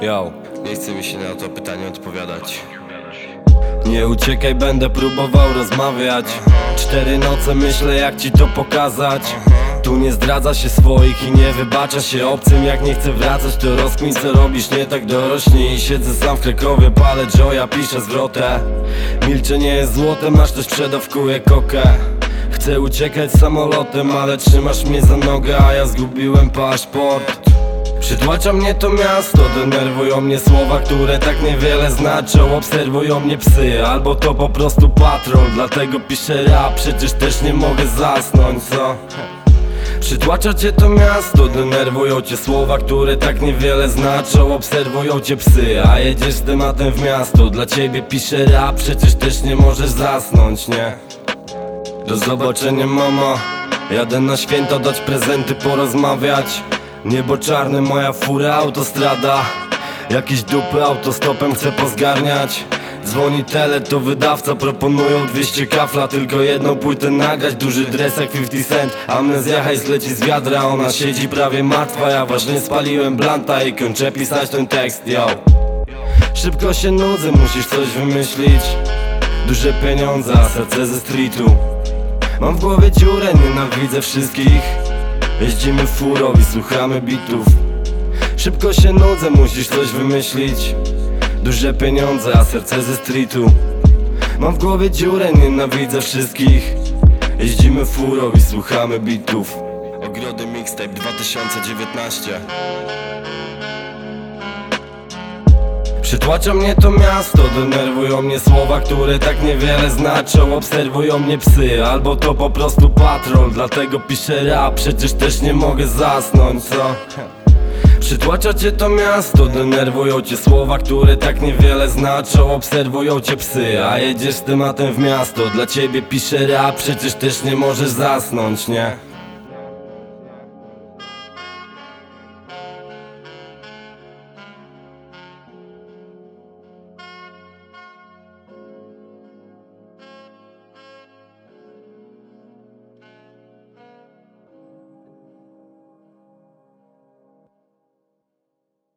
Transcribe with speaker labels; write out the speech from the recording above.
Speaker 1: Yo,
Speaker 2: Nie chce mi się na to pytanie odpowiadać.
Speaker 1: Nie uciekaj, będę próbował rozmawiać. Cztery noce myślę jak ci to pokazać. Tu nie zdradza się swoich i nie wybacza się obcym. Jak nie chcę wracać to rozkmin co robisz nie tak dorośnie I siedzę sam w Krakowie, palę joya, piszę zwrotę. Milczenie jest złotem, masz też przedawkuję kokę. Chcę uciekać samolotem, ale trzymasz mnie za nogę A ja zgubiłem paszport Przytłacza mnie to miasto, denerwują mnie słowa, które tak niewiele znaczą. Obserwują mnie psy, albo to po prostu patrol. Dlatego piszę rap, przecież też nie mogę zasnąć, co? Przytłacza cię to miasto, denerwują cię słowa, które tak niewiele znaczą. Obserwują cię psy, a jedziesz z tematem w miasto. Dla ciebie piszę rap, przecież też nie możesz zasnąć, nie? Do zobaczenia mama Jadę na święta dać prezenty, porozmawiać Niebo czarne, moja fura, autostrada. Jakieś dupy autostopem chcę pozgarniać. Dzwoni tele, to wydawca proponują 200 kafla. Tylko jedną płytę nagrać, duży dres jak 50 cent. Amnezja hajs leci z wiadra, ona siedzi prawie martwa. Ja właśnie spaliłem blanta i kończę pisać ten tekst, yo. Szybko się nudzę, musisz coś wymyślić. Duże pieniądze, serce ze streetu. Mam w głowie dziurę, nienawidzę wszystkich Jeździmy furą i słuchamy bitów. Szybko się nudzę, musisz coś wymyślić. Duże pieniądze, a serce ze streetu. Mam w głowie dziurę, nienawidzę wszystkich. Jeździmy furą i słuchamy bitów.
Speaker 2: Ogrody Mixtape 2019
Speaker 1: Przytłacza mnie to miasto, denerwują mnie słowa, które tak niewiele znaczą Obserwują mnie psy, albo to po prostu patrol Dlatego piszę rap, przecież też nie mogę zasnąć, co? Przytłacza cię to miasto, denerwują cię słowa, które tak niewiele znaczą Obserwują cię psy, a jedziesz tematem w miasto Dla ciebie piszę rap, przecież też nie możesz zasnąć, nie?